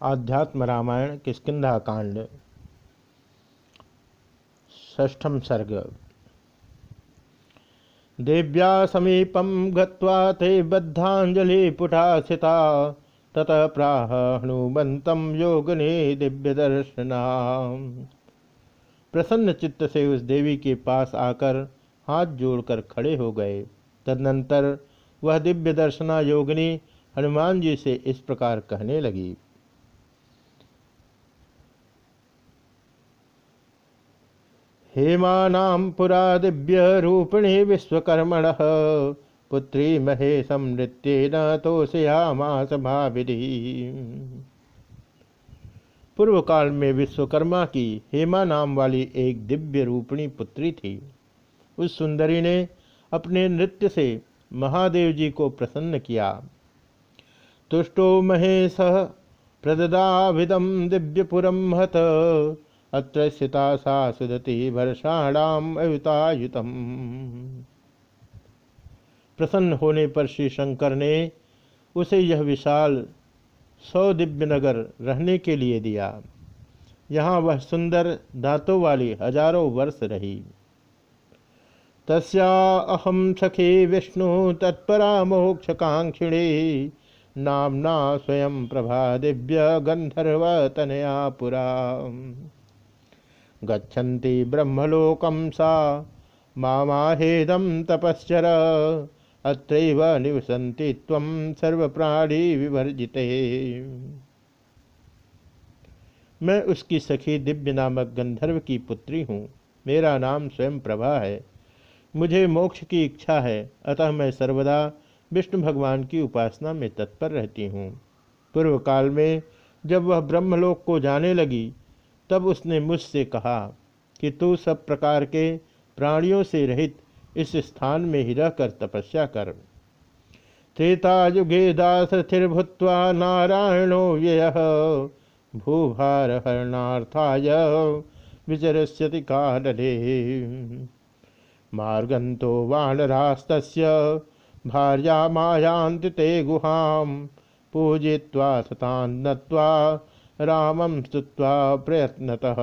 आध्यात्म रामायण किस्किंधा कांड? ष्ठम सर्ग। दिव्या समीपम गत्वा ते बद्धांजलि पुटासिता ततः प्राह हनुमंतम योगने दिव्य दर्शना प्रसन्न चित्त से उस देवी के पास आकर हाथ जोड़कर खड़े हो गए। तदनंतर वह दिव्य दर्शना योगिनी हनुमान जी से इस प्रकार कहने लगी। हेमानां पुरा दिव्य दिव्यरूपिणी विश्वकर्मण। पुत्री महेशम नृत्येन तोषयामास भाविधि पूर्व काल में विश्वकर्मा की हेमा नाम वाली एक दिव्य रूपिणी पुत्री थी। उस सुंदरी ने अपने नृत्य से महादेव जी को प्रसन्न किया। तुष्टो महेश प्रददाविदम दिव्यपुरम हत। अत्र स्थिता सा सुदति वर्षाणाम अयुतायुतम प्रसन्न होने पर श्री शंकर ने उसे यह विशाल सौ दिव्य नगर रहने के लिए दिया। यहाँ वह सुंदर दांतों वाली हज़ारों वर्ष रही। तस्या अहम सखी विष्णु तत्परा मोक्ष मोक्षकांक्षिणी नामना स्वयं प्रभा दिव्य गंधर्व तनया पुरा। गच्छन्ति ब्रह्मलोकं सा। माहेदम तपश्चर। अत्रैव निवसन्ति सर्वप्राणी मैं उसकी सखी दिव्य नामक गंधर्व की पुत्री हूँ। मेरा नाम स्वयं प्रभा है। मुझे मोक्ष की इच्छा है। अतः मैं सर्वदा विष्णु भगवान की उपासना में तत्पर रहती हूँ। पूर्व काल में जब वह ब्रह्मलोक को जाने लगी तब उसने मुझसे कहा कि तू सब प्रकार के प्राणियों से रहित इस स्थान में ही रहकर तपस्या कर। त्रेता युगे दासथिर्भूत्वा नारायणो व्यय भूभार हरणार्थाय विचरस्यति काले मार्गंतो वानरास्त भार्या मायांति ते गुहां पूजित्वा सतान्नत्वा रामं स्तुत्वा प्रयत्नतः।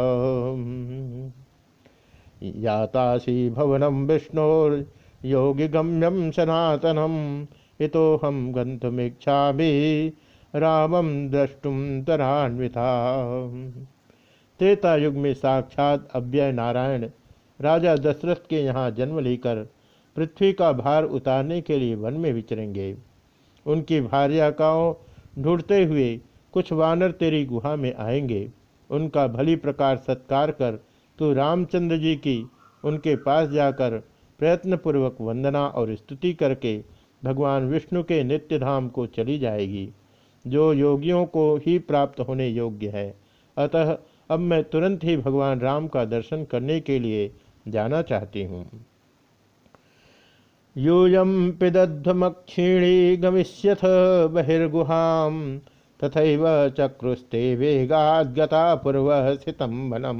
यातासी भवनं विष्णोर्योगिगम्यं सनातनम्, इतोऽहं गन्तुमिच्छामि, रामं द्रष्टुम तरान्विता। त्रेता युग में साक्षात अव्यय नारायण राजा दशरथ के यहाँ जन्म लेकर पृथ्वी का भार उतारने के लिए वन में विचरेंगे। उनकी भार्याकाओं ढूंढते हुए कुछ वानर तेरी गुहा में आएँगे। उनका भली प्रकार सत्कार कर तू रामचंद्र जी की उनके पास जाकर प्रयत्नपूर्वक वंदना और स्तुति करके भगवान विष्णु के नित्य धाम को चली जाएगी। जो योगियों को ही प्राप्त होने योग्य है। अतः अब मैं तुरंत ही भगवान राम का दर्शन करने के लिए जाना चाहती हूँ। यूयम पिदध्वमक्षीणी गमिष्यथ बहिर्गुहाम। तथा चक्रुस्ते वेगादगता पूर्व स्थितम वनम।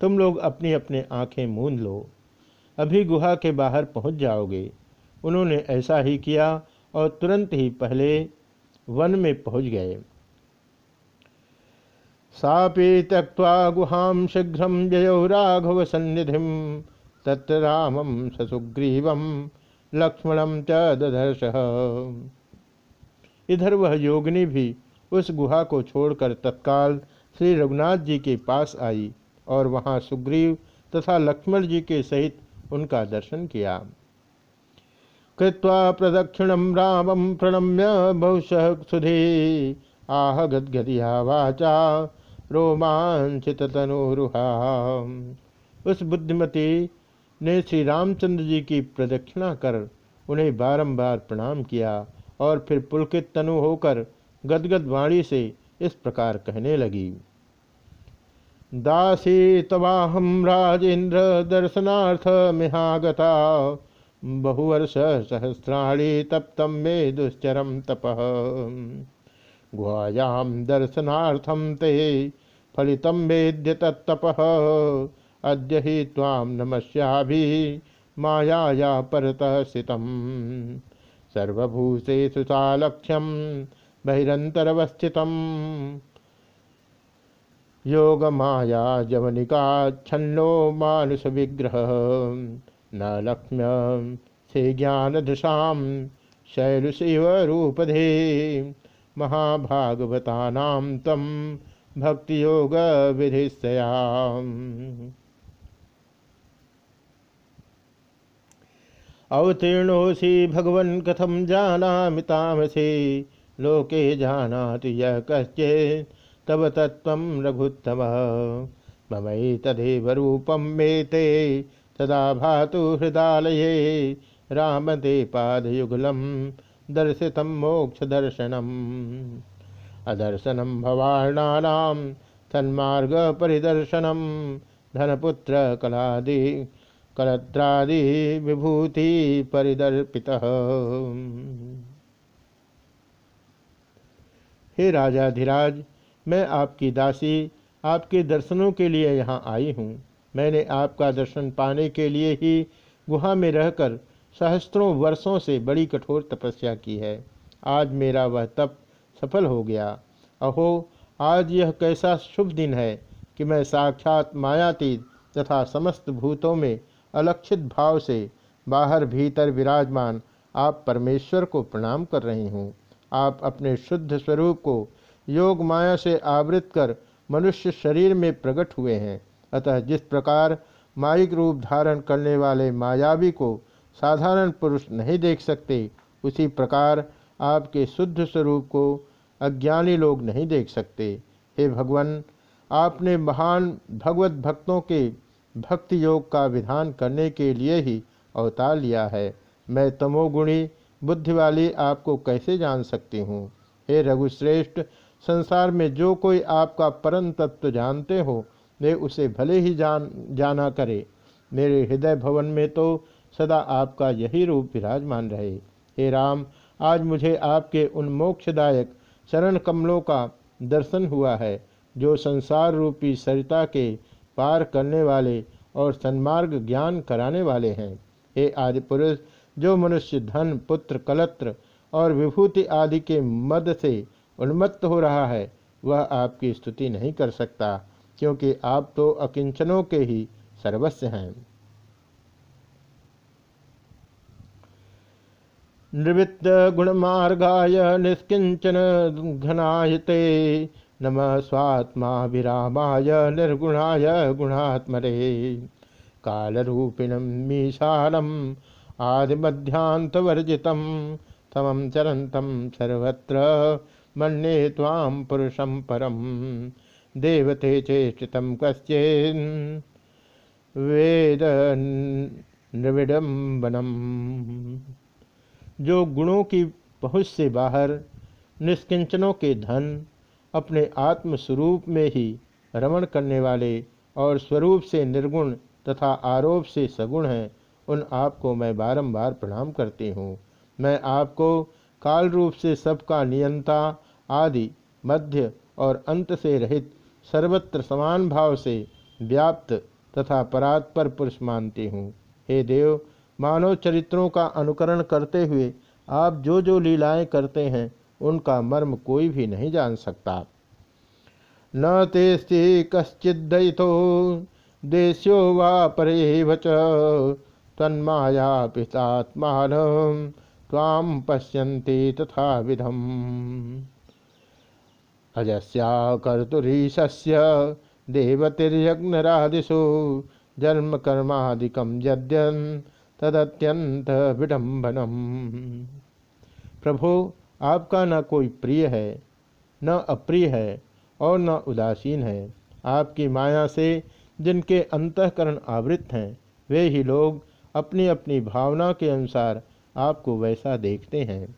तुम लोग अपनी अपनी आँखें मूंद लो। अभी गुहा के बाहर पहुँच जाओगे। उन्होंने ऐसा ही किया और तुरंत ही पहले वन में पहुँच गए। सापी त्यक्वा गुहां शीघ्र जयो राघव सन्निधि तत्र रामम ससुग्रीव लक्ष्मणम च इधर वह योगिनी भी उस गुहा को छोड़कर तत्काल श्री रघुनाथ जी के पास आई और वहाँ सुग्रीव तथा लक्ष्मण जी के सहित उनका दर्शन किया। कृत्वा प्रदक्षिणम रामम प्रणम्य बहुश सुधे। आह गदगदिया वाचा रोमांचित तनुरुहा। उस बुद्धिमती ने श्री रामचंद्र जी की प्रदक्षिणा कर उन्हें बारंबार प्रणाम किया और फिर पुलकित तनु होकर गदगद वाणी से इस प्रकार कहने लगी दासी तवाहम राजेन्द्र दर्शनार्थ मिहागता, बहुवर्ष सहस्राणी तप्तम मे दुश्चरम तप। गुहायाम दर्शनार्थम ते फलितम वेद्य तत्तप। अद्य ही ताम नमस्याभि माया परतः सर्वभूतेषु सालक्ष्यम बहिरंतरवस्थित योग माया जवनिका छन्नो मानुष विग्रह न लक्ष्म्य से ज्ञान दशाम शैलशिव रूपधे महाभागवता तम भक्ति योग विधिस्तयाम अवतीर्णोसी भगवन् कथम जाना मितामसे लोके जानाति यह कश्चे तब तत्व रघुत्तम। ममई तदेव रूपम मे ते तदा भातु हृदालये रामते पादयुगलम दर्शित मोक्षदर्शनम। अदर्शनम भवाणानाम सन्मार्ग परिदर्शनम कलत्रादि विभूति परिदर्पित। हे राजा राजाधिराज, मैं आपकी दासी, आपके दर्शनों के लिए यहाँ आई हूँ। मैंने आपका दर्शन पाने के लिए ही गुहा में रहकर सहस्त्रों वर्षों से बड़ी कठोर तपस्या की है। आज मेरा वह तप सफल हो गया। अहो, आज यह कैसा शुभ दिन है कि मैं साक्षात मायातीत तथा समस्त भूतों में अलक्षित भाव से बाहर भीतर विराजमान आप परमेश्वर को प्रणाम कर रही हूँ। आप अपने शुद्ध स्वरूप को योग माया से आवृत कर मनुष्य शरीर में प्रकट हुए हैं। अतः जिस प्रकार माइक रूप धारण करने वाले मायावी को साधारण पुरुष नहीं देख सकते, उसी प्रकार आपके शुद्ध स्वरूप को अज्ञानी लोग नहीं देख सकते। हे भगवान, आपने महान भगवत भक्तों के भक्ति योग का विधान करने के लिए ही अवतार लिया है। मैं तमोगुणी बुद्धि वाली आपको कैसे जान सकती हूँ? हे रघुश्रेष्ठ, संसार में जो कोई आपका परम तत्व जानते हो, वे उसे भले ही जान, जाना करे। मेरे हृदय भवन में तो सदा आपका यही रूप विराजमान रहे। हे राम, आज मुझे आपके उन मोक्षदायक चरण कमलों का दर्शन हुआ है, जो संसार रूपी सरिता के पार करने वाले और सन्मार्ग ज्ञान कराने वाले हैं। हे आदि पुरुष, जो मनुष्य धन, पुत्र, कलत्र और विभूति आदि के मद से उन्मत्त हो रहा है, वह आपकी स्तुति नहीं कर सकता, क्योंकि आप तो अकिंचनों के ही सर्वस्व हैं। निवृत्त गुणमार्गाय निष्किंचन घनायते। नम स्वात्मा विरामाय निर्गुणाय गुणात्मरे। कालरूपिणम मीशानम आदिमध्यांतवर्जितम तमं चरन्तं सर्वत्र मन्ये तां पुरुषं देवते चेष्टितं कश्चिन् वेद निविडम्बनम जो गुणों की पहुँच से बाहर, निष्किंचनों के धन अपने आत्मस्वरूप में ही रमण करने वाले और स्वरूप से निर्गुण तथा आरोप से सगुण हैं, उन आपको मैं बारंबार प्रणाम करती हूँ। मैं आपको काल रूप से सबका नियंता, आदि, मध्य और अंत से रहित, सर्वत्र समान भाव से व्याप्त तथा परात्पर पुरुष मानती हूँ। हे देव, मानव चरित्रों का अनुकरण करते हुए आप जो जो लीलाएँ करते हैं उनका मर्म कोई भी नहीं जान सकता। न तेस्ति कश्चिदयितो देश्यो वा परे तन्माया पितात्मान ताम पश्यन्ति तथा विधम। अजस्या कर्तुरीशस्य जन्म कर्मादिकम यद्यन तदत्यंत विडम्बनम। प्रभु आपका न कोई प्रिय है, न अप्रिय है और न उदासीन है। आपकी माया से जिनके अंतकरण आवृत हैं, वे ही लोग अपनी अपनी भावना के अनुसार आपको वैसा देखते हैं।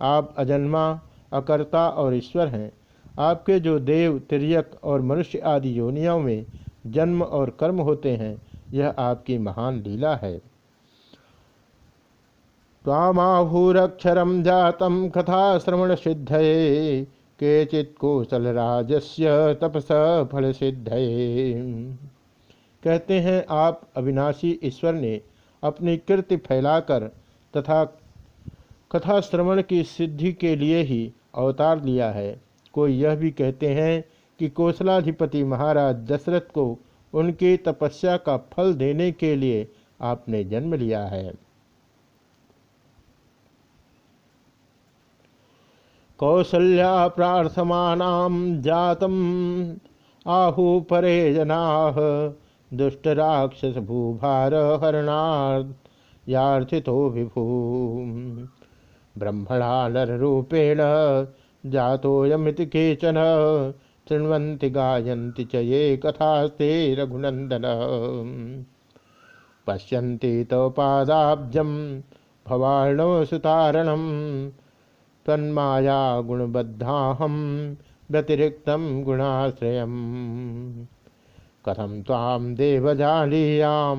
आप अजन्मा, अकर्ता और ईश्वर हैं। आपके जो देव तिरक और मनुष्य आदि योनियों में जन्म और कर्म होते हैं, यह आपकी महान लीला है। तामाभूरक्षरम जातम कथा श्रवण सिद्ध केचित कौशलराजस्य तपस फल सिद्ध कहते हैं, आप अविनाशी ईश्वर ने अपनी कृति फैलाकर तथा कथा श्रवण की सिद्धि के लिए ही अवतार लिया है। कोई यह भी कहते हैं कि कौशलाधिपति महाराज दशरथ को उनकी तपस्या का फल देने के लिए आपने जन्म लिया है। कौसल्या प्रार्थमानाम जातम। आहु परे जना दुष्ट राक्षस भूभार हरणार्थ यार्थितो विभू ब्रह्मणा नरूपेण जातोयमिति केचन, शृण्वन्ति गायन्ति च ये कथास्ते रघुनन्दन। पश्यन्ति तव पादाब्जं भवार्णवसुतारणं तन्माया गुणबद्धाहं व्यतिरिक्तं गुणाश्रयम्। कथम ताम देवजालीयां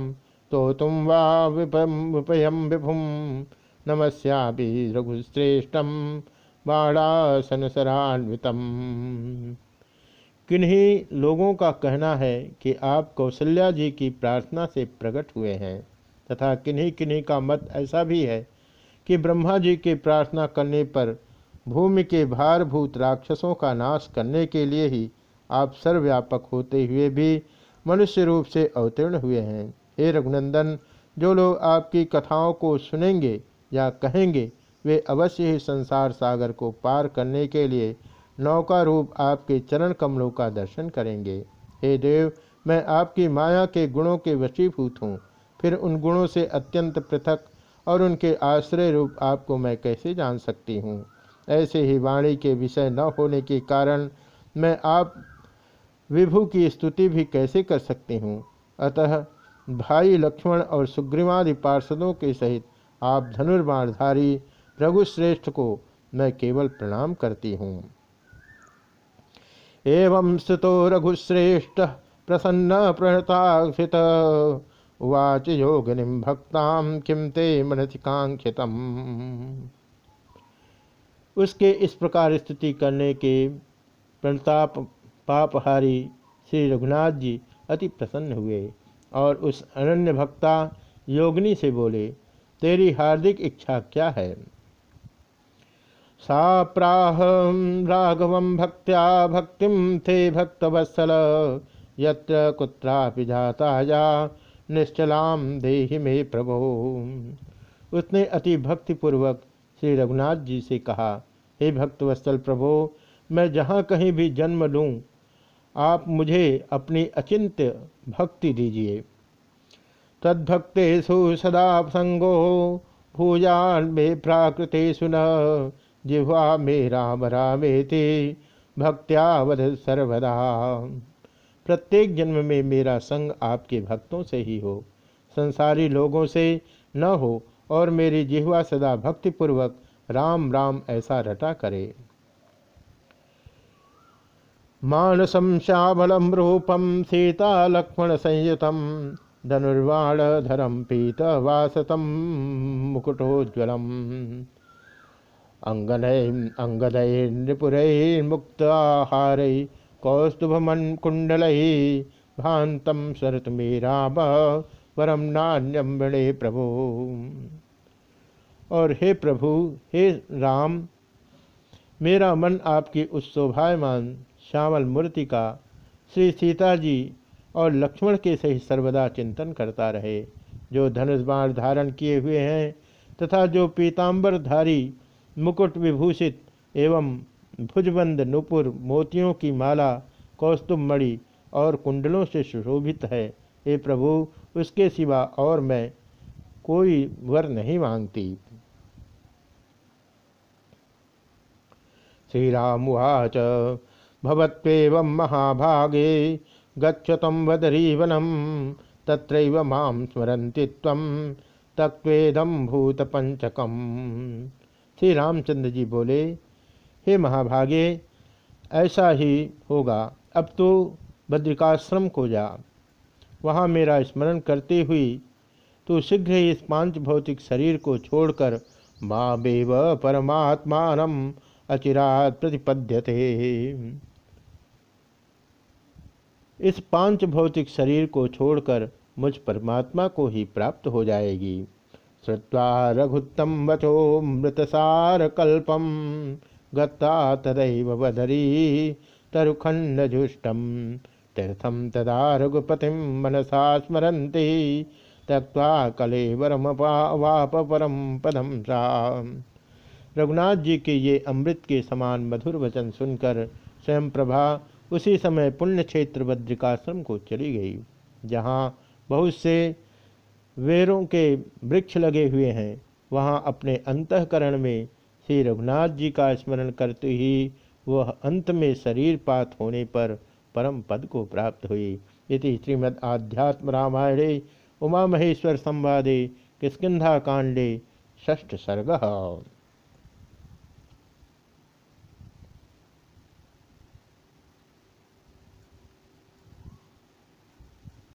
तो तुम वा विपयम विभुम नमस्यापि रघुश्रेष्ठम बाणासनसरान्वितम किन्हीं लोगों का कहना है कि आप कौशल्या जी की प्रार्थना से प्रकट हुए हैं, तथा किन्हीं किन्हीं का मत ऐसा भी है कि ब्रह्मा जी की प्रार्थना करने पर भूमि के भारभूत राक्षसों का नाश करने के लिए ही आप सर्वव्यापक होते हुए भी मनुष्य रूप से अवतीर्ण हुए हैं। हे रघुनंदन, जो लोग आपकी कथाओं को सुनेंगे या कहेंगे, वे अवश्य ही संसार सागर को पार करने के लिए नौका रूप आपके चरण कमलों का दर्शन करेंगे। हे देव, मैं आपकी माया के गुणों के वशीभूत हूँ। फिर उन गुणों से अत्यंत पृथक और उनके आश्रय रूप आपको मैं कैसे जान सकती हूँ? ऐसे ही वाणी के विषय न होने के कारण मैं आप विभु की स्तुति भी कैसे कर सकती हूँ? अतः भाई लक्ष्मण और सुग्रीवादि पार्षदों के सहित आप धनुर्बाणधारी रघुश्रेष्ठ को मैं केवल प्रणाम करती हूँ। एवं स्तुतो रघुश्रेष्ठ प्रसन्न प्रणताक्षित। उवाच योगिनी भक्ता किम ते मनसी कांक्षितम उसके इस प्रकार स्तुति करने के प्रताप पापहारी श्री रघुनाथ जी अति प्रसन्न हुए और उस अनन्य भक्ता योगिनी से बोले, तेरी हार्दिक इच्छा क्या है? सा प्राह राघव भक्त्या भक्तिम थे भक्तवत्सल, यत्र कुत्रापि जाता निश्चलाम देहि में प्रभो। उसने अति भक्तिपूर्वक श्री रघुनाथ जी से कहा, हे भक्तवत्सल प्रभो, मैं जहाँ कहीं भी जन्म लूँ, आप मुझे अपनी अचिंत्य भक्ति दीजिए। तद्भक्तेषु सदा संगो भूजान मे प्राकृतेषु न, जिह्वा मे राम रामेति भक्त्यावध सर्वदा। प्रत्येक जन्म में मेरा संग आपके भक्तों से ही हो, संसारी लोगों से न हो और मेरी जिहवा सदा भक्तिपूर्वक राम राम ऐसा रटा करे। मानसम श्यामलम रूपम सीता लक्ष्मण संयुत धनुर्वाणधरम पीत वासतम मुकुटोज्वलम अंगनय अंगदय कौस्तुभमन कुंडल भातम शरत राम वरम नान्यम वृणे प्रभु। और हे प्रभु, हे राम, मेरा मन आपकी उस शोभायमान श्यामल मूर्ति का श्री सीता जी और लक्ष्मण के सही सर्वदा चिंतन करता रहे, जो धनुष बाण धारण किए हुए हैं तथा जो पीताम्बरधारी मुकुट विभूषित एवं भुजबंद नुपुर मोतियों की माला कौस्तुभ मणि और कुंडलों से सुशोभित है। हे प्रभु, उसके सिवा और मैं कोई वर नहीं मांगती। श्री राम उच भवत्व महाभागे गच्छतम वदरीवनम, तत्रैव माम स्मरन्ति त्वं तत्वेदम भूत पंचकम श्री रामचंद्र जी बोले हे महाभागे, ऐसा ही होगा। अब तो बद्रिकाश्रम को जा। वहाँ मेरा स्मरण करते हुई तो शीघ्र ही इस पाँच भौतिक शरीर को छोड़कर माँ बेव परमात्मान अचिरात प्रतिपद्यते। इस पाँच भौतिक शरीर को छोड़कर मुझ परमात्मा को ही प्राप्त हो जाएगी। श्रुवा रघुत्तम वचो मृतसार कल्पम गत्ता तदैव बदरी तरुखण्डजुष्टम तीर्थम तदा रघुपतिम मनसा स्मरती त्यक्ता कलेवरमपावाप परम पदम सा। रघुनाथ जी के ये अमृत के समान मधुर वचन सुनकर स्वयं प्रभा उसी समय पुण्य क्षेत्र बद्रिकाश्रम को चली गई, जहाँ बहुत से वेरों के वृक्ष लगे हुए हैं। वहाँ अपने अंतकरण में श्री रघुनाथ जी का स्मरण करते ही वह अंत में शरीर पात होने पर परम पद को प्राप्त हुई। इति श्रीमद् आध्यात्म रामायणे उमा महेश्वर संवादे किस्किधा कांडे ष्ठ सर्ग।